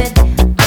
it.